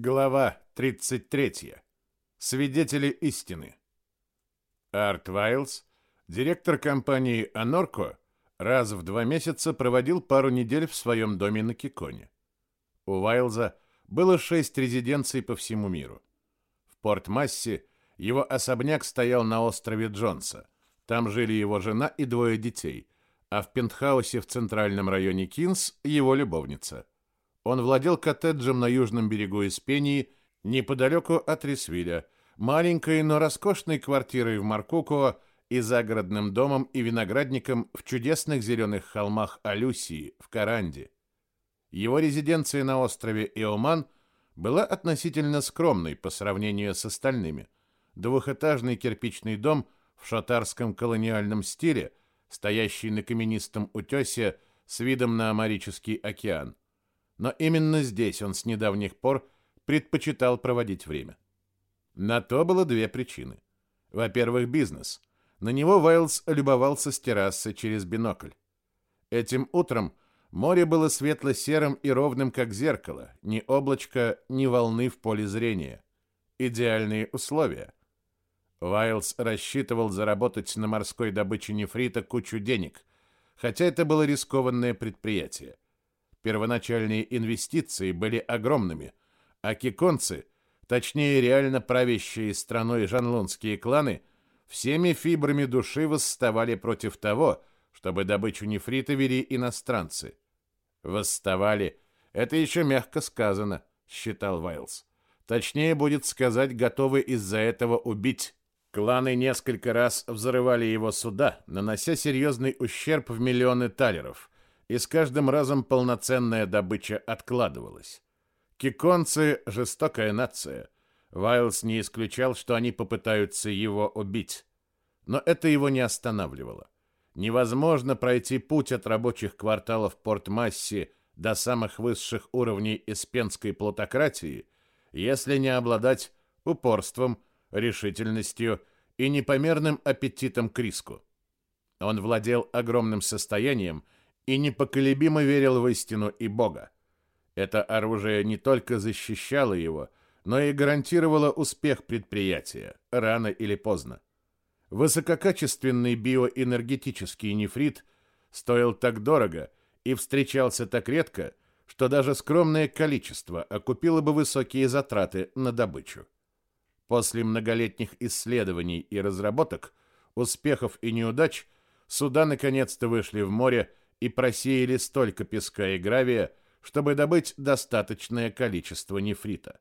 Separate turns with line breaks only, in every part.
Глава 33. Свидетели истины. Арт Вайлз, директор компании Анорко, раз в два месяца проводил пару недель в своем доме на Киконе. У Вайлза было шесть резиденций по всему миру. В Порт-Массе его особняк стоял на острове Джонса. Там жили его жена и двое детей, а в пентхаусе в центральном районе Кинс его любовница – он владел коттеджем на южном берегу Испении, неподалеку от Рисвиля, маленькой, но роскошной квартирой в Маркуко и загородным домом и виноградником в чудесных зеленых холмах Алюсии в Каранде. Его резиденция на острове Иоман была относительно скромной по сравнению с остальными. Двухэтажный кирпичный дом в шатарском колониальном стиле, стоящий на каменистом утесе с видом на Амарический океан – но именно здесь он с недавних пор предпочитал проводить время. На то было две причины. Во-первых, бизнес. На него Вайлз любовался с террасы через бинокль. Этим утром море было светло-серым и ровным, как зеркало, ни облачка, ни волны в поле зрения. Идеальные условия. Вайлз рассчитывал заработать на морской добыче нефрита кучу денег, хотя это было рискованное предприятие. Первоначальные инвестиции были огромными, а киконцы, точнее реально правящие страной жанлонские кланы, всеми фибрами души восставали против того, чтобы добычу нефрита вели иностранцы. Восставали – это еще мягко сказано, считал Вайлз. Точнее будет сказать, готовы из-за этого убить. Кланы несколько раз взрывали его суда, нанося серьезный ущерб в миллионы талеров – и с каждым разом полноценная добыча откладывалась. Киконцы – жестокая нация. Вайлс не исключал, что они попытаются его убить. Но это его не останавливало. Невозможно пройти путь от рабочих кварталов Порт-Масси до самых высших уровней испенской плутократии, если не обладать упорством, решительностью и непомерным аппетитом к риску. Он владел огромным состоянием – и непоколебимо верил в истину и Бога. Это оружие не только защищало его, но и гарантировало успех предприятия, рано или поздно. Высококачественный биоэнергетический нефрит стоил так дорого и встречался так редко, что даже скромное количество окупило бы высокие затраты на добычу. После многолетних исследований и разработок, успехов и неудач, суда наконец-то вышли в море и просеяли столько песка и гравия, чтобы добыть достаточное количество нефрита.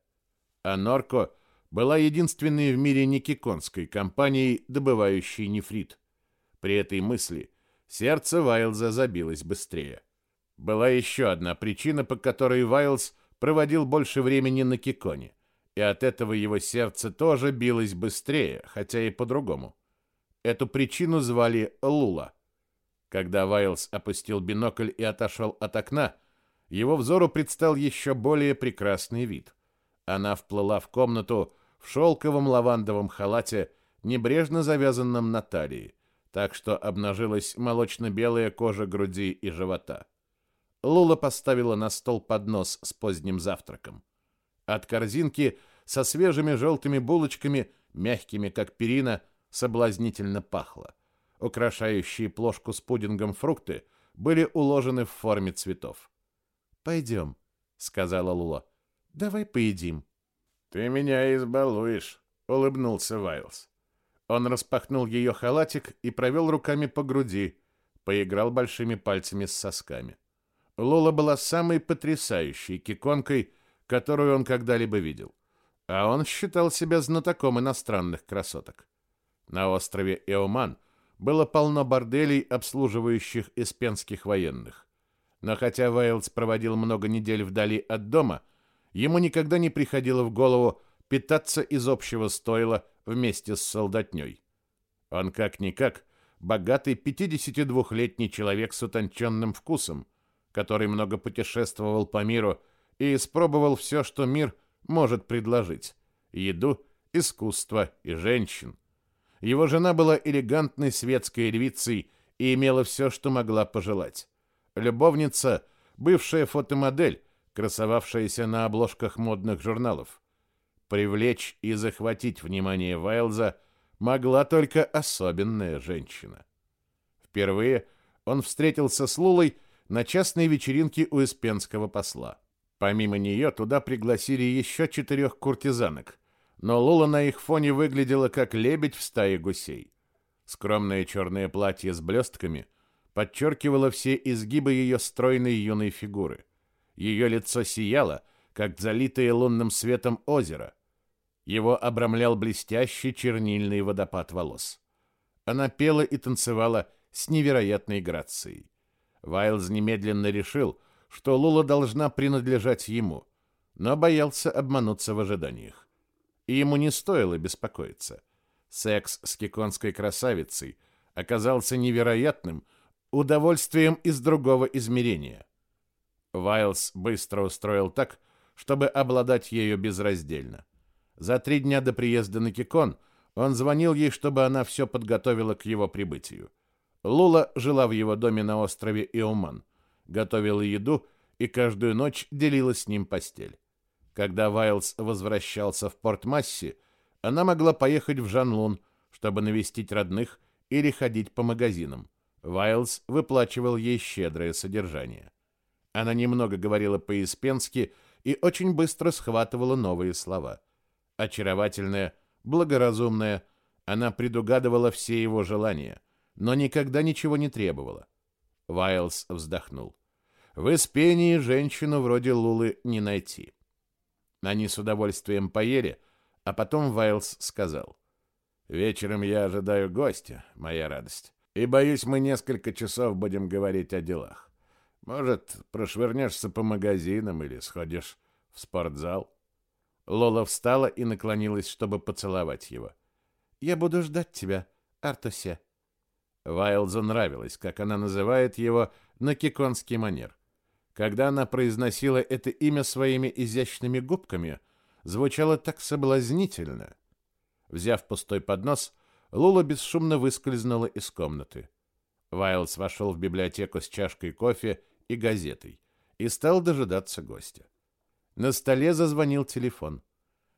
А Норко была единственной в мире никиконской компанией, добывающей нефрит. При этой мысли сердце Вайлза забилось быстрее. Была еще одна причина, по которой Вайлз проводил больше времени на Киконе, и от этого его сердце тоже билось быстрее, хотя и по-другому. Эту причину звали Лула. Когда Вайлз опустил бинокль и отошел от окна, его взору предстал еще более прекрасный вид. Она вплыла в комнату в шелковом лавандовом халате, небрежно завязанном на талии, так что обнажилась молочно-белая кожа груди и живота. Лула поставила на стол поднос с поздним завтраком. От корзинки со свежими желтыми булочками, мягкими как перина, соблазнительно пахло украшающие плошку с пудингом фрукты, были уложены в форме цветов. «Пойдем», — сказала Лула. «Давай поедим». «Ты меня избалуешь», — улыбнулся Вайлз. Он распахнул ее халатик и провел руками по груди, поиграл большими пальцами с сосками. Лола была самой потрясающей киконкой, которую он когда-либо видел. А он считал себя знатоком иностранных красоток. На острове Эоман было полно борделей, обслуживающих испенских военных. Но хотя Вейлс проводил много недель вдали от дома, ему никогда не приходило в голову питаться из общего стойла вместе с солдатней. Он как-никак богатый 52-летний человек с утонченным вкусом, который много путешествовал по миру и испробовал все, что мир может предложить – еду, искусство и женщин – его жена была элегантной светской львицей и имела все, что могла пожелать. Любовница, бывшая фотомодель, красовавшаяся на обложках модных журналов. Привлечь и захватить внимание Вайлза могла только особенная женщина. Впервые он встретился с Лулой на частной вечеринке у испенского посла. Помимо нее туда пригласили еще четырех куртизанок, но Лула на их фоне выглядела как лебедь в стае гусей. Скромное черное платье с блестками подчеркивало все изгибы ее стройной юной фигуры. Ее лицо сияло, как залитое лунным светом озеро. Его обрамлял блестящий чернильный водопад волос. Она пела и танцевала с невероятной грацией. Вайлз немедленно решил, что Лула должна принадлежать ему, но боялся обмануться в ожиданиях. И ему не стоило беспокоиться. Секс с киконской красавицей оказался невероятным удовольствием из другого измерения. Вайлз быстро устроил так, чтобы обладать ею безраздельно. За три дня до приезда на Кикон он звонил ей, чтобы она все подготовила к его прибытию. Лула жила в его доме на острове Иоман, готовила еду и каждую ночь делила с ним постель. Когда Вайлз возвращался в Порт-Масси, она могла поехать в Жанлун, чтобы навестить родных или ходить по магазинам. Вайлз выплачивал ей щедрое содержание. Она немного говорила по-испенски и очень быстро схватывала новые слова. Очаровательная, благоразумная, она предугадывала все его желания, но никогда ничего не требовала. Вайлз вздохнул. В Испении женщину вроде Лулы не найти. Они с удовольствием поели, а потом Вайлз сказал. «Вечером я ожидаю гостя, моя радость, и боюсь, мы несколько часов будем говорить о делах. Может, прошвырнешься по магазинам или сходишь в спортзал?» Лола встала и наклонилась, чтобы поцеловать его. «Я буду ждать тебя, Артосе». Вайлзу нравилось, как она называет его на киконский манер. Когда она произносила это имя своими изящными губками, звучало так соблазнительно. Взяв пустой поднос, Лула бесшумно выскользнула из комнаты. Вайлз вошел в библиотеку с чашкой кофе и газетой и стал дожидаться гостя. На столе зазвонил телефон.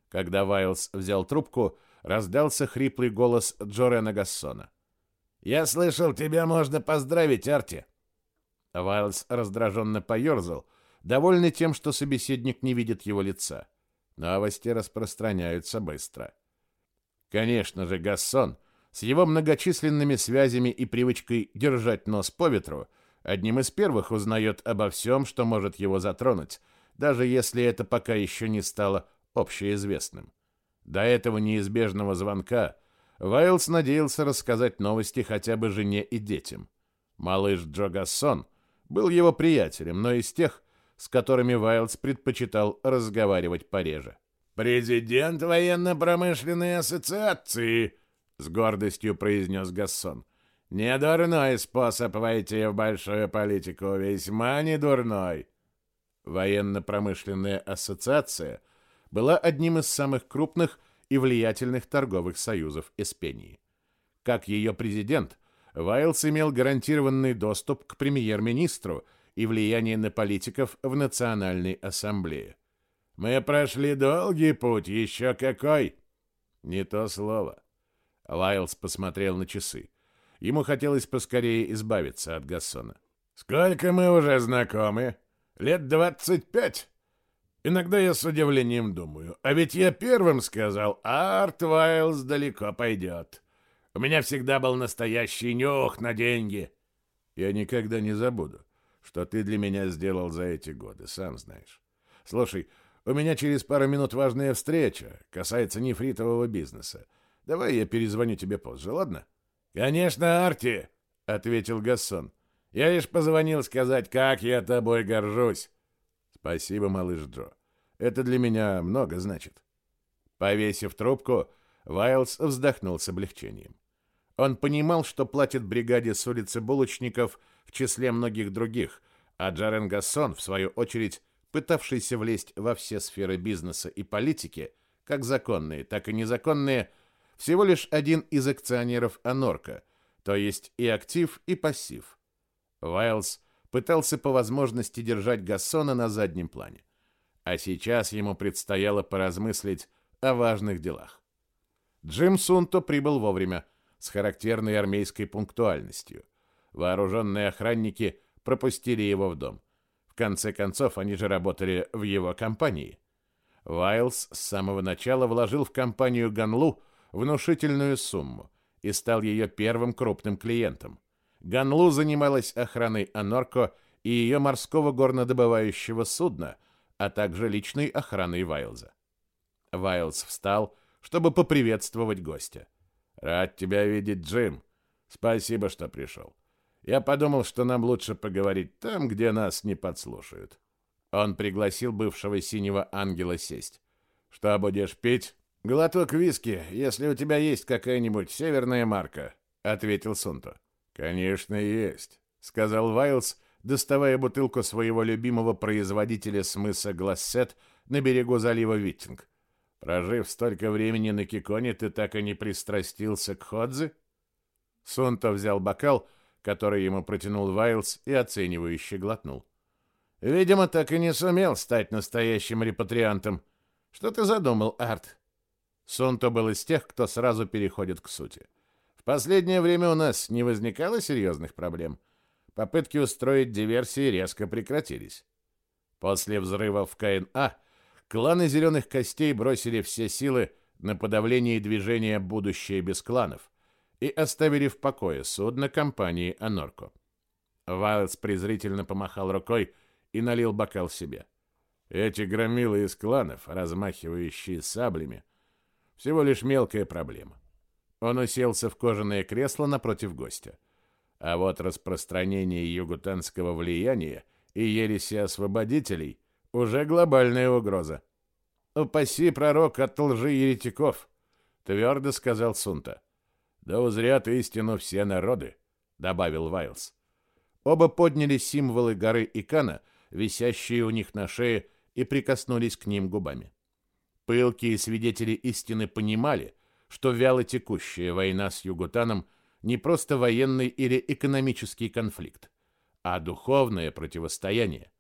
Когда Вайлз взял трубку, раздался хриплый голос Джорена Гассона. «Я слышал, тебя можно поздравить, Арти!» Вайлз раздраженно поерзал, довольный тем, что собеседник не видит его лица. Новости распространяются быстро. Конечно же, Гассон с его многочисленными связями и привычкой держать нос по ветру одним из первых узнает обо всем, что может его затронуть, даже если это пока еще не стало общеизвестным. До этого неизбежного звонка Вайлс надеялся рассказать новости хотя бы жене и детям. Малыш Джо Гассон был его приятелем, но из тех, с которыми Вайлс предпочитал разговаривать пореже. «Президент военно-промышленной ассоциации», — с гордостью произнес Гассон. Недурной способ войти в большую политику, весьма недурной. Военно-промышленная ассоциация была одним из самых крупных и влиятельных торговых союзов Эспении. Как ее президент, Вайлс имел гарантированный доступ к премьер-министру и влияние на политиков в Национальной ассамблее. «Мы прошли долгий путь, еще какой!» «Не то слово». Вайлс посмотрел на часы. Ему хотелось поскорее избавиться от Гассона. «Сколько мы уже знакомы? Лет двадцать пять?» Иногда я с удивлением думаю, а ведь я первым сказал, Арт Вайлз далеко пойдет. У меня всегда был настоящий нюх на деньги. Я никогда не забуду, что ты для меня сделал за эти годы, сам знаешь. Слушай, у меня через пару минут важная встреча, касается нефритового бизнеса. Давай я перезвоню тебе позже, ладно? — «Конечно, Арти», — ответил Гассон. «Я лишь позвонил сказать, как я тобой горжусь». «Спасибо, малыш Джо. Это для меня много значит». Повесив трубку, Вайлз вздохнул с облегчением. Он понимал, что платит бригаде с улицы Булочников в числе многих других, а Джарен Гассон, в свою очередь, пытавшийся влезть во все сферы бизнеса и политики, как законные, так и незаконные, всего лишь один из акционеров Анорка, то есть и актив, и пассив. Вайлз пытался по возможности держать Гассона на заднем плане. а сейчас ему предстояло поразмыслить о важных делах. Джим Сунто прибыл вовремя, с характерной армейской пунктуальностью. Вооруженные охранники пропустили его в дом. В конце концов, они же работали в его компании. Вайлз с самого начала вложил в компанию Ганлу внушительную сумму и стал ее первым крупным клиентом. Ганлу занималась охраной Анорко и ее морского горнодобывающего судна, а также личной охраной Вайлза. Вайлз встал, чтобы поприветствовать гостя. «Рад тебя видеть, Джим. Спасибо, что пришел. Я подумал, что нам лучше поговорить там, где нас не подслушают». Он пригласил бывшего синего ангела сесть. «Что будешь пить?» «Глоток виски, если у тебя есть какая-нибудь северная марка», — ответил Сунто. «Конечно, есть», — сказал Вайлз, доставая бутылку своего любимого производителя с мыса Глассет на берегу залива Виттинг. «Прожив столько времени на Киконе, ты так и не пристрастился к Ходзе?» Сунто взял бокал, который ему протянул Вайлз, и оценивающе глотнул. «Видимо, так и не сумел стать настоящим репатриантом. Что ты задумал, Арт?» Сунто был из тех, кто сразу переходит к сути. «В последнее время у нас не возникало серьезных проблем. Попытки устроить диверсии резко прекратились. После взрыва в КНА кланы Зеленых Костей бросили все силы на подавление движения «Будущее без кланов» и оставили в покое судно компании «Анорко». Вайлдс презрительно помахал рукой и налил бокал себе. Эти громилы из кланов, размахивающие саблями, всего лишь мелкая проблема. Он уселся в кожаное кресло напротив гостя. А вот распространение югутанского влияния и ереси освободителей уже глобальная угроза. «Упаси пророк от лжи еретиков», — твердо сказал Сунта. «Да узрят истину все народы», — добавил Вайлз. Оба подняли символы горы Икана, висящие у них на шее, и прикоснулись к ним губами. Пылкие свидетели истины понимали, что вяло текущая война с Югутаном — не просто военный или экономический конфликт, а духовное противостояние.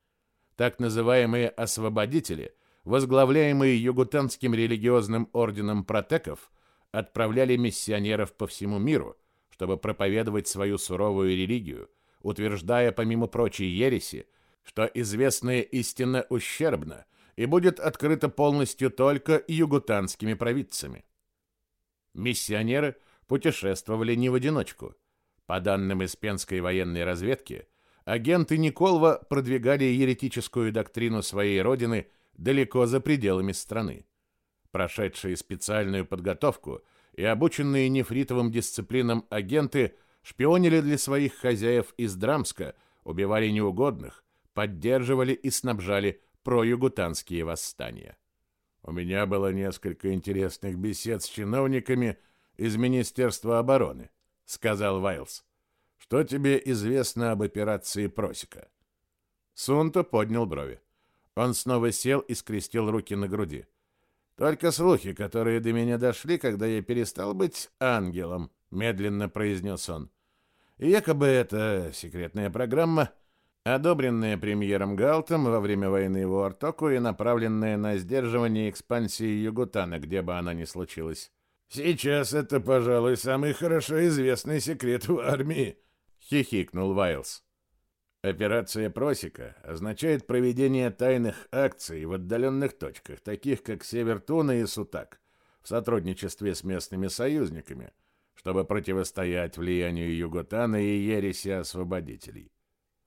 Так называемые освободители, возглавляемые югутанским религиозным орденом протеков, отправляли миссионеров по всему миру, чтобы проповедовать свою суровую религию, утверждая, помимо прочей ереси, что известная истина ущербна и будет открыта полностью только югутанскими провидцами. Миссионеры – путешествовали не в одиночку. По данным из Пенской военной разведки, агенты Николова продвигали еретическую доктрину своей родины далеко за пределами страны. Прошедшие специальную подготовку и обученные нефритовым дисциплинам агенты шпионили для своих хозяев из Драмска, убивали неугодных, поддерживали и снабжали проюгутанские восстания. У меня было несколько интересных бесед с чиновниками, из Министерства обороны, сказал Вайлз. Что тебе известно об операции Просека? Сунто поднял брови. Он снова сел и скрестил руки на груди. Только слухи, которые до меня дошли, когда я перестал быть ангелом, медленно произнес он. Якобы это секретная программа, одобренная премьером Галтом во время войны в Уартоку и направленная на сдерживание экспансии Югутана, где бы она ни случилась. Сейчас это, пожалуй, самый хорошо известный секрет в армии, хихикнул Вайлз. Операция Просека означает проведение тайных акций в отдаленных точках, таких как Север Туна и Сутак, в сотрудничестве с местными союзниками, чтобы противостоять влиянию Юготана и ереси освободителей.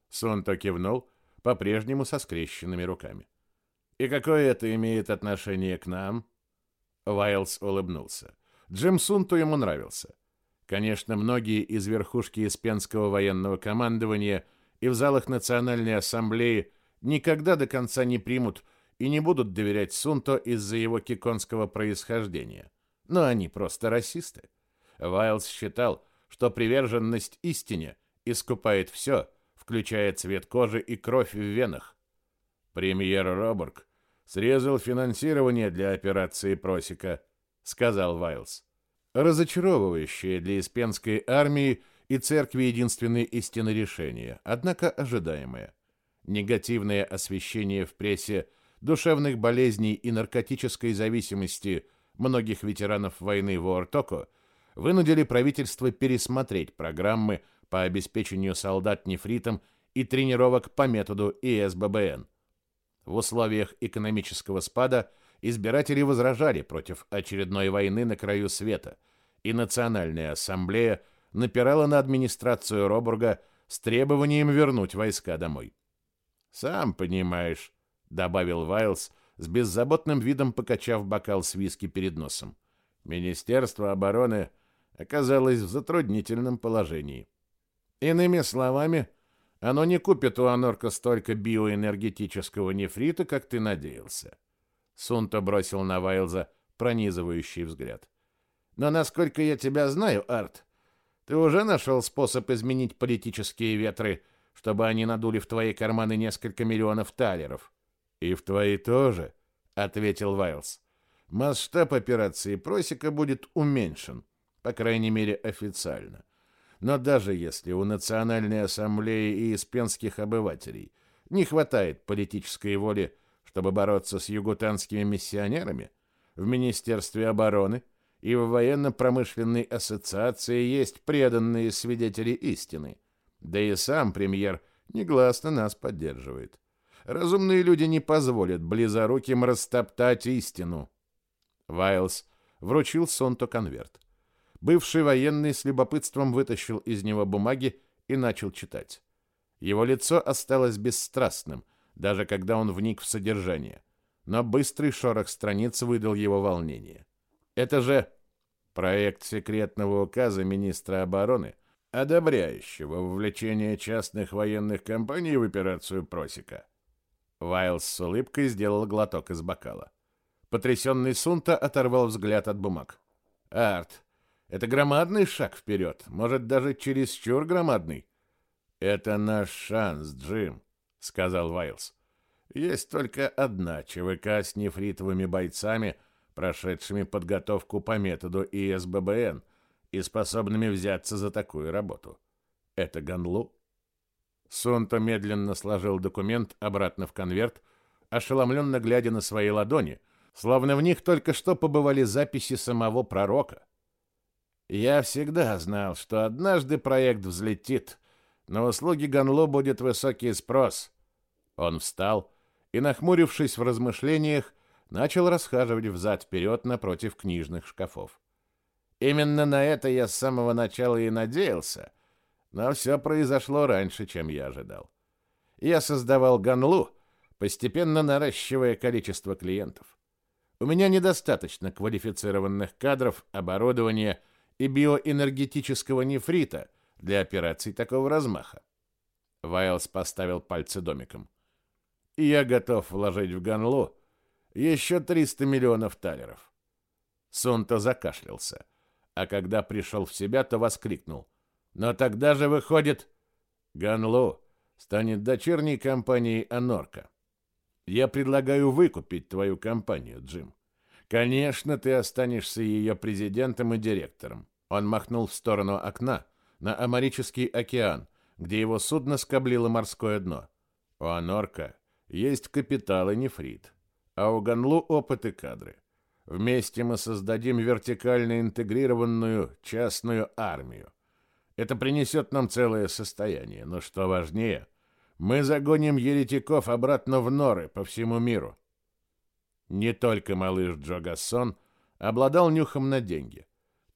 Сунто кивнул, по-прежнему со скрещенными руками. «И какое это имеет отношение к нам?» Вайлз улыбнулся. Джим Сунту ему нравился. Конечно, многие из верхушки Испенского военного командования и в залах Национальной ассамблеи никогда до конца не примут и не будут доверять Сунто из-за его киконского происхождения. Но они просто расисты. Вайлз считал, что приверженность истине искупает все, включая цвет кожи и кровь в венах. Премьер Робург срезал финансирование для операции Просека – сказал Вайлз. Разочаровывающее для испенской армии и церкви единственное истинное решение, однако ожидаемое. Негативное освещение в прессе душевных болезней и наркотической зависимости многих ветеранов войны в Уортоко вынудили правительство пересмотреть программы по обеспечению солдат нефритом и тренировок по методу ИСББН. В условиях экономического спада избиратели возражали против очередной войны на краю света, и Национальная ассамблея напирала на администрацию Робурга с требованием вернуть войска домой. «Сам понимаешь», — добавил Вайлз, с беззаботным видом покачав бокал с виски перед носом. «Министерство обороны оказалось в затруднительном положении. Иными словами, оно не купит у Анорка столько биоэнергетического нефрита, как ты надеялся». Сунто бросил на Вайлза пронизывающий взгляд. «Но насколько я тебя знаю, Арт, ты уже нашел способ изменить политические ветры, чтобы они надули в твои карманы несколько миллионов талеров. И в твои тоже, ответил Вайлз. Масштаб операции Просека будет уменьшен, по крайней мере, официально. Но даже если у Национальной ассамблеи и испенских обывателей не хватает политической воли, чтобы бороться с югутанскими миссионерами, в Министерстве обороны и в военно-промышленной ассоциации есть преданные свидетели истины. Да и сам премьер негласно нас поддерживает. Разумные люди не позволят близоруким растоптать истину. Вайлз вручил Сонто конверт. Бывший военный с любопытством вытащил из него бумаги и начал читать. Его лицо осталось бесстрастным, даже когда он вник в содержание. Но быстрый шорох страниц выдал его волнение. Это же проект секретного указа министра обороны, одобряющего вовлечение частных военных компаний в операцию Просека. Вайлс с улыбкой сделал глоток из бокала. Потрясенный Сунта оторвал взгляд от бумаг. «Арт, это громадный шаг вперед, может, даже чересчур громадный». «Это наш шанс, Джим», — сказал Вайлс. «Есть только одна ЧВК с нефритовыми бойцами — прошедшими подготовку по методу ИСББН и способными взяться за такую работу. Это Ганлу. Сунто медленно сложил документ обратно в конверт, ошеломленно глядя на свои ладони, словно в них только что побывали записи самого пророка. Я всегда знал, что однажды проект взлетит, на услуги Ганло будет высокий спрос. Он встал и, нахмурившись в размышлениях, начал расхаживать взад-вперед напротив книжных шкафов. Именно на это я с самого начала и надеялся, но все произошло раньше, чем я ожидал. Я создавал Ганлу, постепенно наращивая количество клиентов. У меня недостаточно квалифицированных кадров, оборудования и биоэнергетического нефрита для операций такого размаха. Вайлс поставил пальцы домиком. И я готов вложить в Ганлу еще 300 миллионов талеров. Сунто закашлялся, а когда пришел в себя, то воскликнул. Но тогда же выходит... Ганлу станет дочерней компанией Анорка. Я предлагаю выкупить твою компанию, Джим. Конечно, ты останешься ее президентом и директором. Он махнул в сторону окна на Амарический океан, где его судно скоблило морское дно. У Анорка есть капитал и нефрит а у Ганлу опыт и кадры. Вместе мы создадим вертикально интегрированную частную армию. Это принесет нам целое состояние, но что важнее, мы загоним еретиков обратно в норы по всему миру. Не только малыш Джо обладал нюхом на деньги.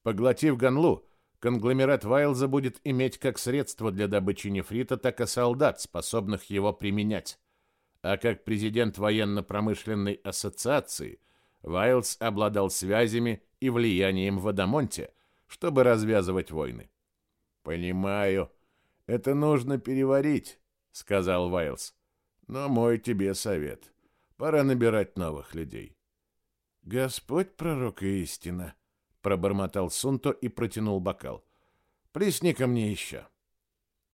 Поглотив Ганлу, конгломерат Вайлза будет иметь как средство для добычи нефрита, так и солдат, способных его применять а как президент военно-промышленной ассоциации Вайлз обладал связями и влиянием в Адамонте, чтобы развязывать войны. «Понимаю, это нужно переварить», — сказал Вайлз. «Но мой тебе совет. Пора набирать новых людей». «Господь пророк и истина», — пробормотал Сунто и протянул бокал. «Плесни ко мне еще».